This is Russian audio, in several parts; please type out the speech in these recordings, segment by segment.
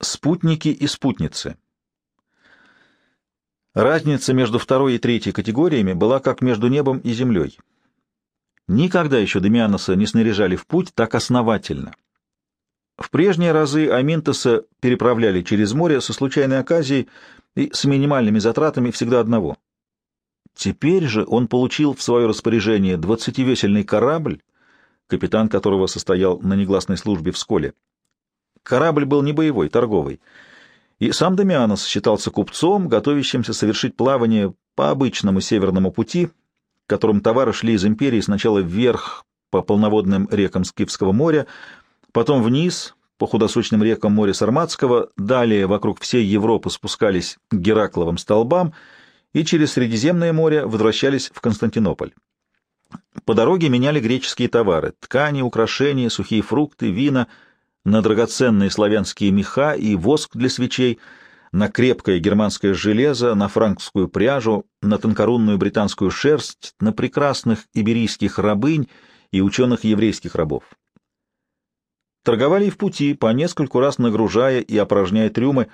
Спутники и спутницы. Разница между второй и третьей категориями была как между небом и землей. Никогда еще Демианоса не снаряжали в путь так основательно. В прежние разы Аминтоса переправляли через море со случайной оказией и с минимальными затратами всегда одного. Теперь же он получил в свое распоряжение двадцативесельный корабль, капитан которого состоял на негласной службе в Сколе. Корабль был не боевой, торговый. И сам Дамианос считался купцом, готовящимся совершить плавание по обычному северному пути, которым товары шли из империи сначала вверх по полноводным рекам Скифского моря, потом вниз по худосочным рекам моря Сарматского, далее вокруг всей Европы спускались к Геракловым столбам и через Средиземное море возвращались в Константинополь. По дороге меняли греческие товары — ткани, украшения, сухие фрукты, вина — на драгоценные славянские меха и воск для свечей, на крепкое германское железо, на франкскую пряжу, на тонкорунную британскую шерсть, на прекрасных иберийских рабынь и ученых еврейских рабов. Торговали и в пути, по нескольку раз нагружая и опорожняя трюмы.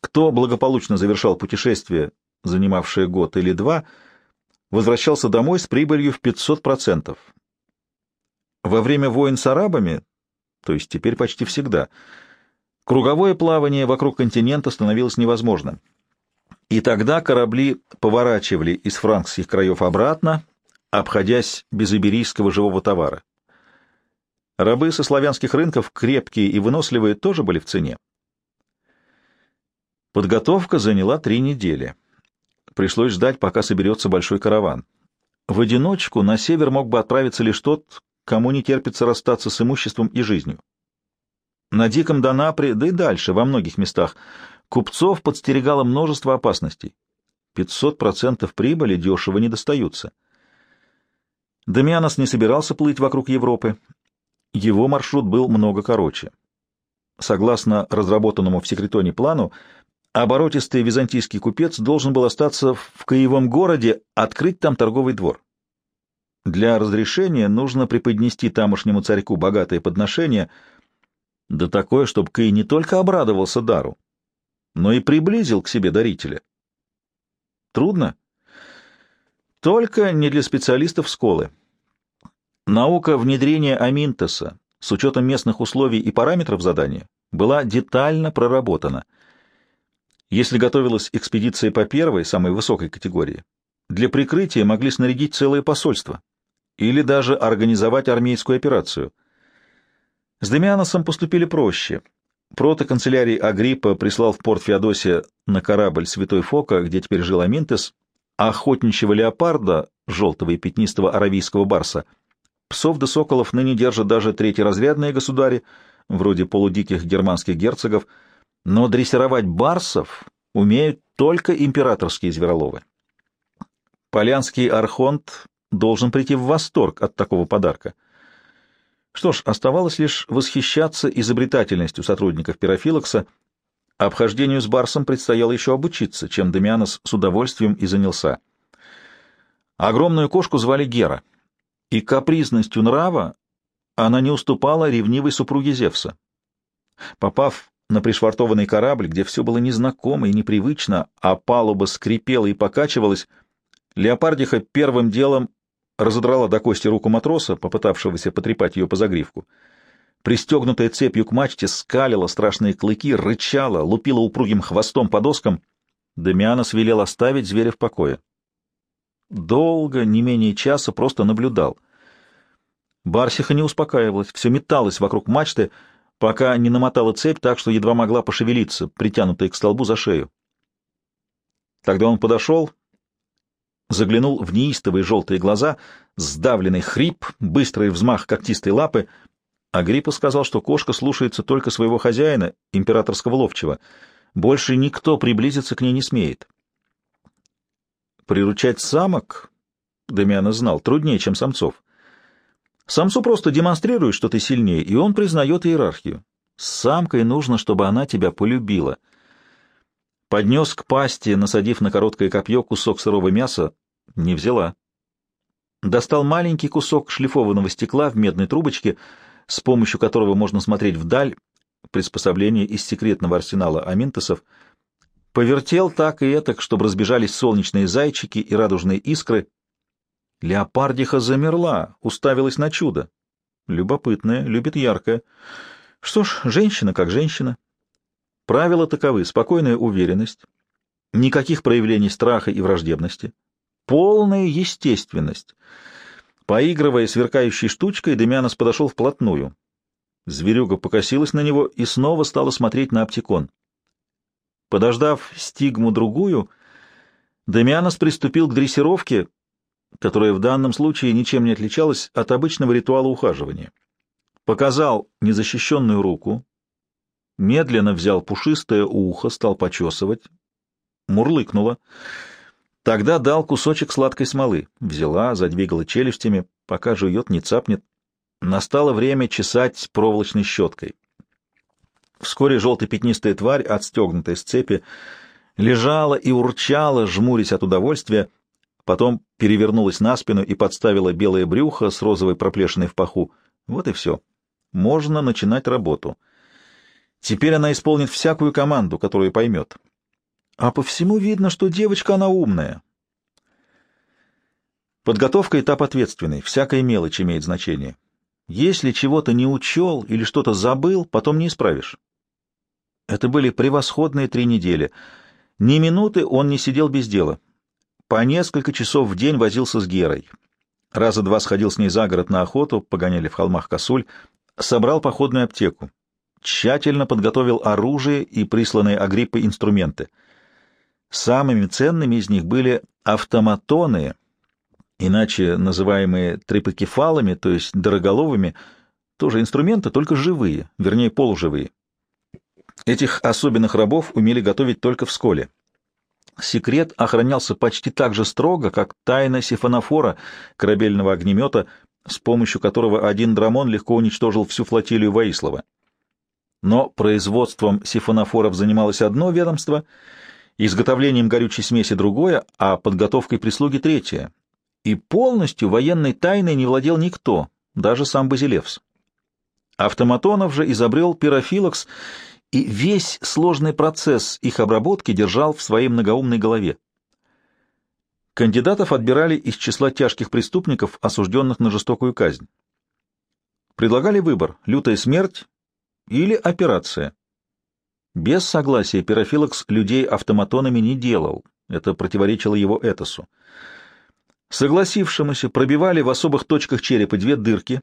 Кто благополучно завершал путешествие, занимавшее год или два, возвращался домой с прибылью в 500%. Во время войн с арабами то есть теперь почти всегда. Круговое плавание вокруг континента становилось невозможным. И тогда корабли поворачивали из франкских краев обратно, обходясь без иберийского живого товара. Рабы со славянских рынков, крепкие и выносливые, тоже были в цене. Подготовка заняла три недели. Пришлось ждать, пока соберется большой караван. В одиночку на север мог бы отправиться лишь тот, кому не терпится расстаться с имуществом и жизнью. На Диком Донапре, да и дальше, во многих местах, купцов подстерегало множество опасностей. 500% прибыли дешево не достаются. Дамианос не собирался плыть вокруг Европы. Его маршрут был много короче. Согласно разработанному в секретоне плану, оборотистый византийский купец должен был остаться в Киевом городе, открыть там торговый двор. Для разрешения нужно преподнести тамошнему царьку богатое подношение, да такое, чтобы Кей не только обрадовался дару, но и приблизил к себе дарителя. Трудно? Только не для специалистов школы. Наука внедрения Аминтоса с учетом местных условий и параметров задания была детально проработана. Если готовилась экспедиция по первой, самой высокой категории, для прикрытия могли снарядить целое посольство, или даже организовать армейскую операцию. С Демианосом поступили проще. Протоканцелярий Агриппа прислал в порт Феодосия на корабль Святой Фока, где теперь жил Аминтес, охотничьего леопарда, желтого и пятнистого аравийского барса. Псов да соколов ныне держат даже третьеразрядные государи, вроде полудиких германских герцогов, но дрессировать барсов умеют только императорские звероловы. Полянский архонт должен прийти в восторг от такого подарка. Что ж, оставалось лишь восхищаться изобретательностью сотрудников Пирофилокса. Обхождению с Барсом предстояло еще обучиться, чем Демианос с удовольствием и занялся. Огромную кошку звали Гера, и капризностью нрава она не уступала ревнивой супруге Зевса. Попав на пришвартованный корабль, где все было незнакомо и непривычно, а палуба скрипела и покачивалась, Леопардиха первым делом разодрала до кости руку матроса, попытавшегося потрепать ее по загривку. Пристегнутая цепью к мачте скалила страшные клыки, рычала, лупила упругим хвостом по доскам. Дамианос велел оставить зверя в покое. Долго, не менее часа, просто наблюдал. Барсиха не успокаивалась, все металось вокруг мачты, пока не намотала цепь так, что едва могла пошевелиться, притянутая к столбу за шею. Тогда он подошел, заглянул в неистовые желтые глаза, сдавленный хрип, быстрый взмах когтистой лапы. Агриппа сказал, что кошка слушается только своего хозяина, императорского ловчего. Больше никто приблизиться к ней не смеет. Приручать самок, Дамиана знал, труднее, чем самцов. Самцу просто демонстрируешь, что ты сильнее, и он признает иерархию. С самкой нужно, чтобы она тебя полюбила — Поднес к пасти, насадив на короткое копье кусок сырого мяса, не взяла. Достал маленький кусок шлифованного стекла в медной трубочке, с помощью которого можно смотреть вдаль, приспособление из секретного арсенала аминтосов, повертел так и этак, чтобы разбежались солнечные зайчики и радужные искры. Леопардиха замерла, уставилась на чудо. Любопытная, любит яркое. Что ж, женщина как женщина. Правила таковы — спокойная уверенность, никаких проявлений страха и враждебности, полная естественность. Поигрывая сверкающей штучкой, Демянос подошел вплотную. Зверюга покосилась на него и снова стала смотреть на оптикон. Подождав стигму другую, Демианос приступил к дрессировке, которая в данном случае ничем не отличалась от обычного ритуала ухаживания. Показал незащищенную руку, медленно взял пушистое ухо, стал почесывать, мурлыкнула. Тогда дал кусочек сладкой смолы, взяла, задвигала челюстями, пока жует, не цапнет. Настало время чесать проволочной щеткой. Вскоре желтая пятнистая тварь, отстегнутая с цепи, лежала и урчала, жмурясь от удовольствия, потом перевернулась на спину и подставила белое брюхо с розовой проплешиной в паху. Вот и все. Можно начинать работу. Теперь она исполнит всякую команду, которую поймет. А по всему видно, что девочка она умная. Подготовка — этап ответственный, всякая мелочь имеет значение. Если чего-то не учел или что-то забыл, потом не исправишь. Это были превосходные три недели. Ни минуты он не сидел без дела. По несколько часов в день возился с Герой. Раза два сходил с ней за город на охоту, погоняли в холмах косуль, собрал походную аптеку. Тщательно подготовил оружие и присланные Агриппой инструменты. Самыми ценными из них были автоматоны, иначе называемые трипокефалами, то есть дороголовыми, тоже инструменты, только живые, вернее полуживые. Этих особенных рабов умели готовить только в сколе. Секрет охранялся почти так же строго, как тайна сифонофора, корабельного огнемета, с помощью которого один драмон легко уничтожил всю флотилию Воислова. Но производством сифонофоров занималось одно ведомство, изготовлением горючей смеси другое, а подготовкой прислуги третье. И полностью военной тайной не владел никто, даже сам Базилевс. Автоматонов же изобрел пирофилокс и весь сложный процесс их обработки держал в своей многоумной голове. Кандидатов отбирали из числа тяжких преступников, осужденных на жестокую казнь. Предлагали выбор — лютая смерть или операция. Без согласия пирофилокс людей автоматонами не делал, это противоречило его этосу. Согласившемуся пробивали в особых точках черепа две дырки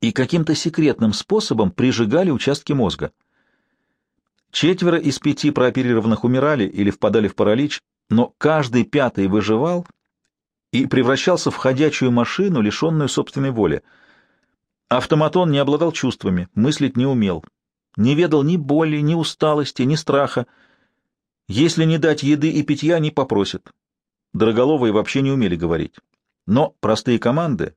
и каким-то секретным способом прижигали участки мозга. Четверо из пяти прооперированных умирали или впадали в паралич, но каждый пятый выживал и превращался в ходячую машину, лишенную собственной воли. Автоматон не обладал чувствами, мыслить не умел, не ведал ни боли, ни усталости, ни страха. Если не дать еды и питья, не попросят. Дороголовые вообще не умели говорить. Но простые команды,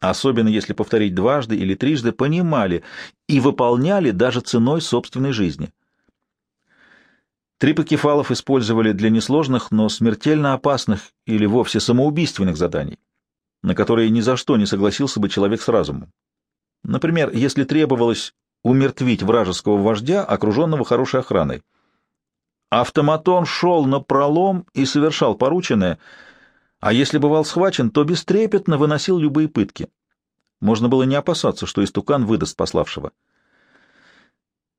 особенно если повторить дважды или трижды, понимали и выполняли даже ценой собственной жизни. Трипокефалов использовали для несложных, но смертельно опасных или вовсе самоубийственных заданий, на которые ни за что не согласился бы человек с разумом. Например, если требовалось умертвить вражеского вождя, окруженного хорошей охраной. Автоматон шел на пролом и совершал порученное, а если бывал схвачен, то бестрепетно выносил любые пытки. Можно было не опасаться, что истукан выдаст пославшего.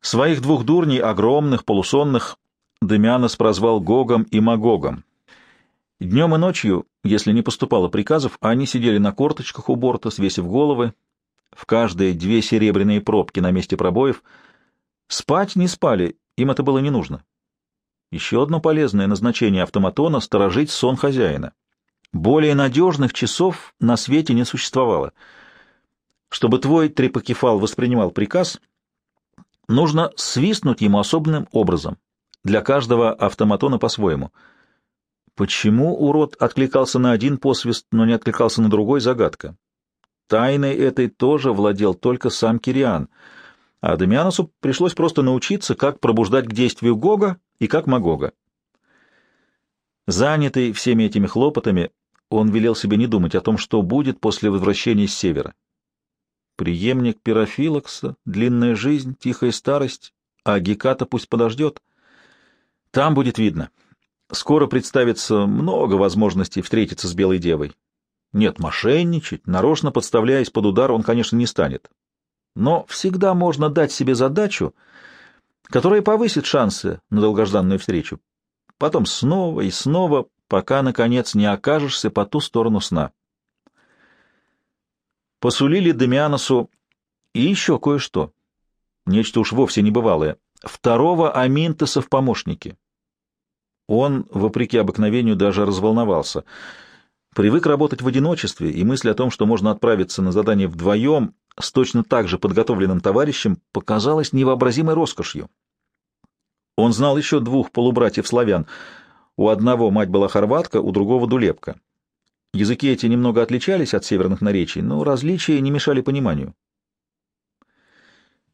Своих двух дурней, огромных, полусонных, Демианос прозвал Гогом и Магогом. Днем и ночью, если не поступало приказов, они сидели на корточках у борта, свесив головы, в каждой две серебряные пробки на месте пробоев. Спать не спали, им это было не нужно. Еще одно полезное назначение автоматона — сторожить сон хозяина. Более надежных часов на свете не существовало. Чтобы твой трипокефал воспринимал приказ, нужно свистнуть ему особенным образом. Для каждого автоматона по-своему. Почему урод откликался на один посвист, но не откликался на другой — загадка. Тайной этой тоже владел только сам Кириан, а Дамианосу пришлось просто научиться, как пробуждать к действию Гога и как Магога. Занятый всеми этими хлопотами, он велел себе не думать о том, что будет после возвращения с севера. Преемник пирофилокса, длинная жизнь, тихая старость, а Геката пусть подождет. Там будет видно. Скоро представится много возможностей встретиться с Белой Девой. Нет, мошенничать, нарочно подставляясь под удар, он, конечно, не станет. Но всегда можно дать себе задачу, которая повысит шансы на долгожданную встречу. Потом снова и снова, пока, наконец, не окажешься по ту сторону сна. Посулили Демианосу и еще кое-что. Нечто уж вовсе небывалое. Второго Аминтеса в помощнике. Он, вопреки обыкновению, даже разволновался. Привык работать в одиночестве, и мысль о том, что можно отправиться на задание вдвоем с точно так же подготовленным товарищем, показалась невообразимой роскошью. Он знал еще двух полубратьев-славян. У одного мать была хорватка, у другого — дулепка. Языки эти немного отличались от северных наречий, но различия не мешали пониманию.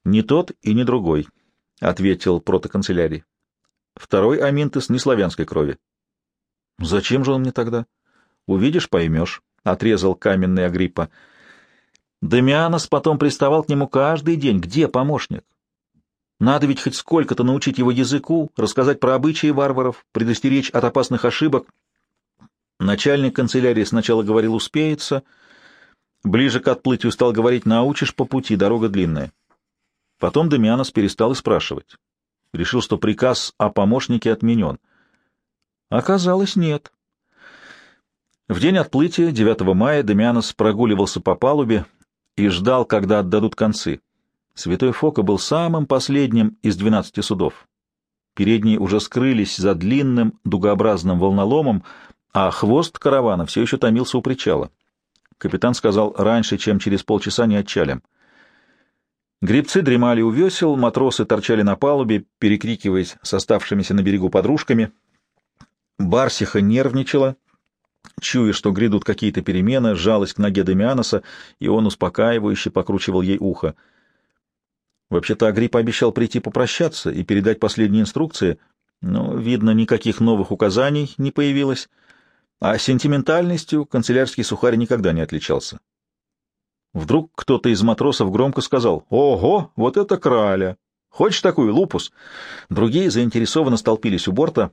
«Не тот и не другой», — ответил протоканцелярий. Второй Аминтес не славянской крови. Зачем же он мне тогда? Увидишь, поймешь, — отрезал каменный Агриппа. Дамианос потом приставал к нему каждый день. Где помощник? Надо ведь хоть сколько-то научить его языку, рассказать про обычаи варваров, предостеречь от опасных ошибок. Начальник канцелярии сначала говорил «успеется», ближе к отплытию стал говорить «научишь по пути, дорога длинная». Потом Дамианос перестал и спрашивать решил, что приказ о помощнике отменен. Оказалось, нет. В день отплытия, 9 мая, Демианос прогуливался по палубе и ждал, когда отдадут концы. Святой Фока был самым последним из двенадцати судов. Передние уже скрылись за длинным дугообразным волноломом, а хвост каравана все еще томился у причала. Капитан сказал, раньше, чем через полчаса не отчалим. Гребцы дремали у весел, матросы торчали на палубе, перекрикиваясь с оставшимися на берегу подружками. Барсиха нервничала, чуя, что грядут какие-то перемены, жалость к ноге Демианоса, и он успокаивающе покручивал ей ухо. Вообще-то Агриппа обещал прийти попрощаться и передать последние инструкции, но, видно, никаких новых указаний не появилось, а сентиментальностью канцелярский сухарь никогда не отличался. Вдруг кто-то из матросов громко сказал «Ого, вот это краля! Хочешь такую, лупус?» Другие заинтересованно столпились у борта.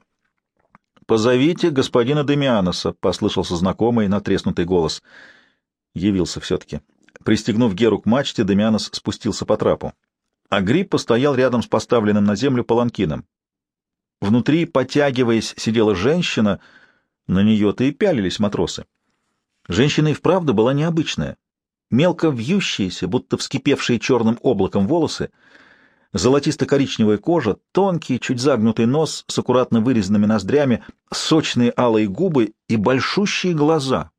«Позовите господина Демианоса», — послышался знакомый натреснутый голос. Явился все-таки. Пристегнув Геру к мачте, Демианос спустился по трапу. Агриппа стоял рядом с поставленным на землю паланкином. Внутри, потягиваясь, сидела женщина, на нее-то и пялились матросы. Женщина и вправду была необычная мелко вьющиеся, будто вскипевшие черным облаком волосы, золотисто-коричневая кожа, тонкий, чуть загнутый нос с аккуратно вырезанными ноздрями, сочные алые губы и большущие глаза,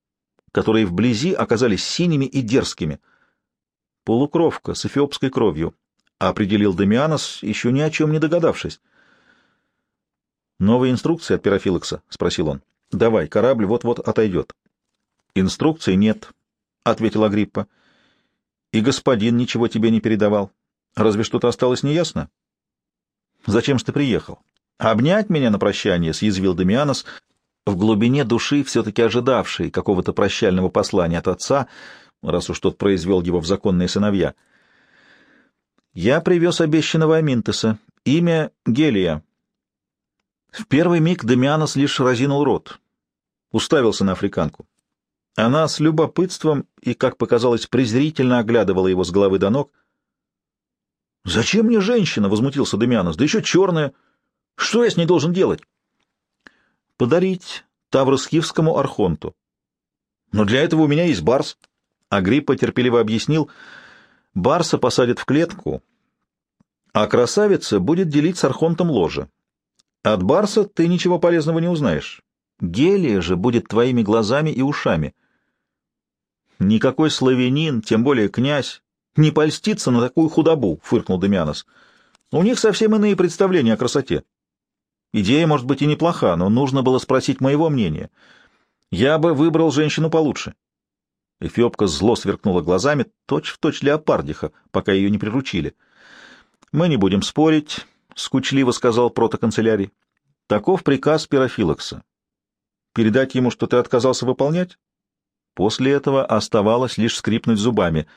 которые вблизи оказались синими и дерзкими. Полукровка с эфиопской кровью, определил Демианос, еще ни о чем не догадавшись. «Новые инструкции от пирофилокса?» — спросил он. «Давай, корабль вот-вот отойдет». «Инструкций нет», — ответил Агриппа. — И господин ничего тебе не передавал. Разве что-то осталось неясно? — Зачем же ты приехал? — Обнять меня на прощание, — съязвил Демианос, в глубине души все-таки ожидавший какого-то прощального послания от отца, раз уж тот произвел его в законные сыновья. — Я привез обещанного Аминтеса. Имя Гелия. В первый миг Демианос лишь разинул рот, уставился на африканку. Она с любопытством и, как показалось, презрительно оглядывала его с головы до ног. «Зачем мне женщина?» — возмутился Демианос. «Да еще черная. Что я с ней должен делать?» «Подарить Тавроскивскому архонту». «Но для этого у меня есть барс». Агриппа терпеливо объяснил. «Барса посадят в клетку, а красавица будет делить с архонтом ложе. От барса ты ничего полезного не узнаешь. Гелия же будет твоими глазами и ушами. Никакой славянин, тем более князь, не польстится на такую худобу, — фыркнул Демианос. У них совсем иные представления о красоте. Идея, может быть, и неплоха, но нужно было спросить моего мнения. Я бы выбрал женщину получше. Эфиопка зло сверкнула глазами, точь-в-точь точь леопардиха, пока ее не приручили. — Мы не будем спорить, — скучливо сказал протоканцелярий. — Таков приказ пирофилокса. Передать ему, что ты отказался выполнять? После этого оставалось лишь скрипнуть зубами.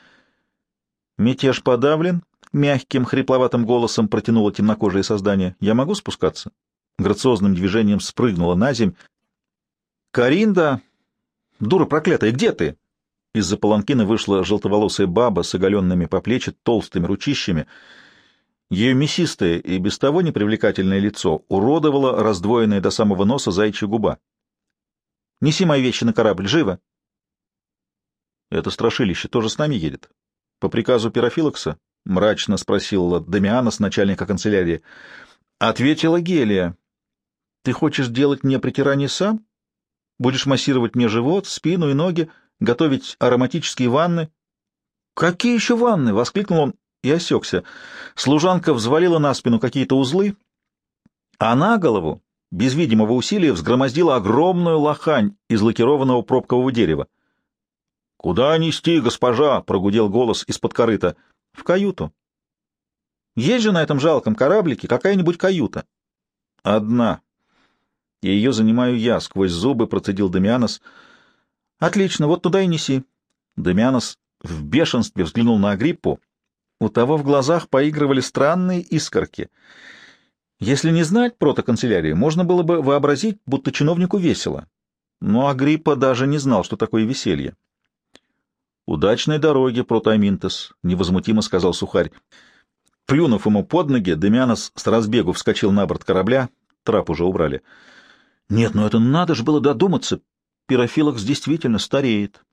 Мятеж подавлен, мягким, хрипловатым голосом протянуло темнокожее создание. «Я могу спускаться?» Грациозным движением спрыгнула на земь. «Каринда! Дура проклятая, где ты?» Из-за паланкина вышла желтоволосая баба с оголенными по плечи толстыми ручищами. Ее мясистое и без того непривлекательное лицо уродовало раздвоенная до самого носа зайчья губа. «Неси мои вещи на корабль, живо!» «Это страшилище тоже с нами едет?» «По приказу Пирофилокса?» — мрачно спросила Дамиана с начальника канцелярии. Ответила Гелия. «Ты хочешь делать мне притирание сам? Будешь массировать мне живот, спину и ноги, готовить ароматические ванны?» «Какие еще ванны?» — воскликнул он и осекся. Служанка взвалила на спину какие-то узлы, а на голову, без видимого усилия, взгромоздила огромную лохань из лакированного пробкового дерева. «Куда нести, госпожа?» — прогудел голос из-под корыта. В каюту. Есть же на этом жалком кораблике какая-нибудь каюта? Одна. И ее занимаю я, сквозь зубы процедил Дамианос. Отлично, вот туда и неси. Дамианос в бешенстве взглянул на Агриппу. У того в глазах поигрывали странные искорки. Если не знать протоканцелярии, можно было бы вообразить, будто чиновнику весело. Но Агриппа даже не знал, что такое веселье. «Удачной дороги, протоаминтес», — невозмутимо сказал сухарь. Плюнув ему под ноги, Демианос с разбегу вскочил на борт корабля, трап уже убрали. «Нет, ну это надо же было додуматься. Пирофилокс действительно стареет.